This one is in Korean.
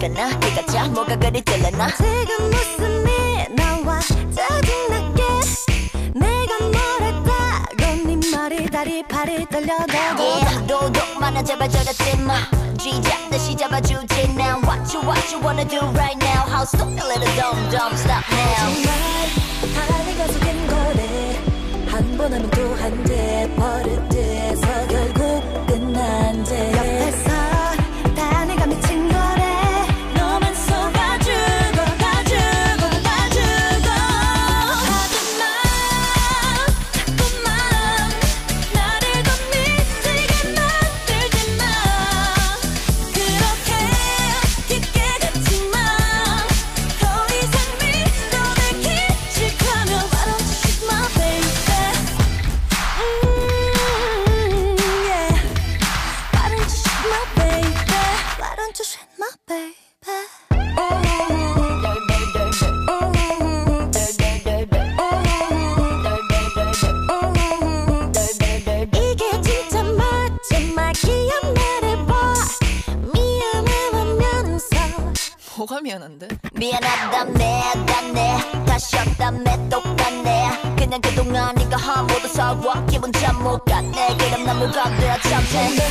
편하게 좀 해봐다 티가 나? 네가 자 뭐가 그리 들려나? 지금 웃음이 나와 짜증나게. 내가 뭐랬다고 네 말이 다리 팔이 떨려도 Yeah 도둑만아 제발 저러지 마. 쥐잡 다시 잡아주지 now. What you what you wanna do right now? How stupid little dumb dumb stop now. 정말 다 내가 속인 거래 한 번 하면 또 한대 버릇돼 뭐가 미안한데? 미안하다네 다네 다시 없다네 똑같네. 그냥 그동안 네가 한 모두 사과 기분 참못 갔네. 그럼 난 참네 힘들어 그만할래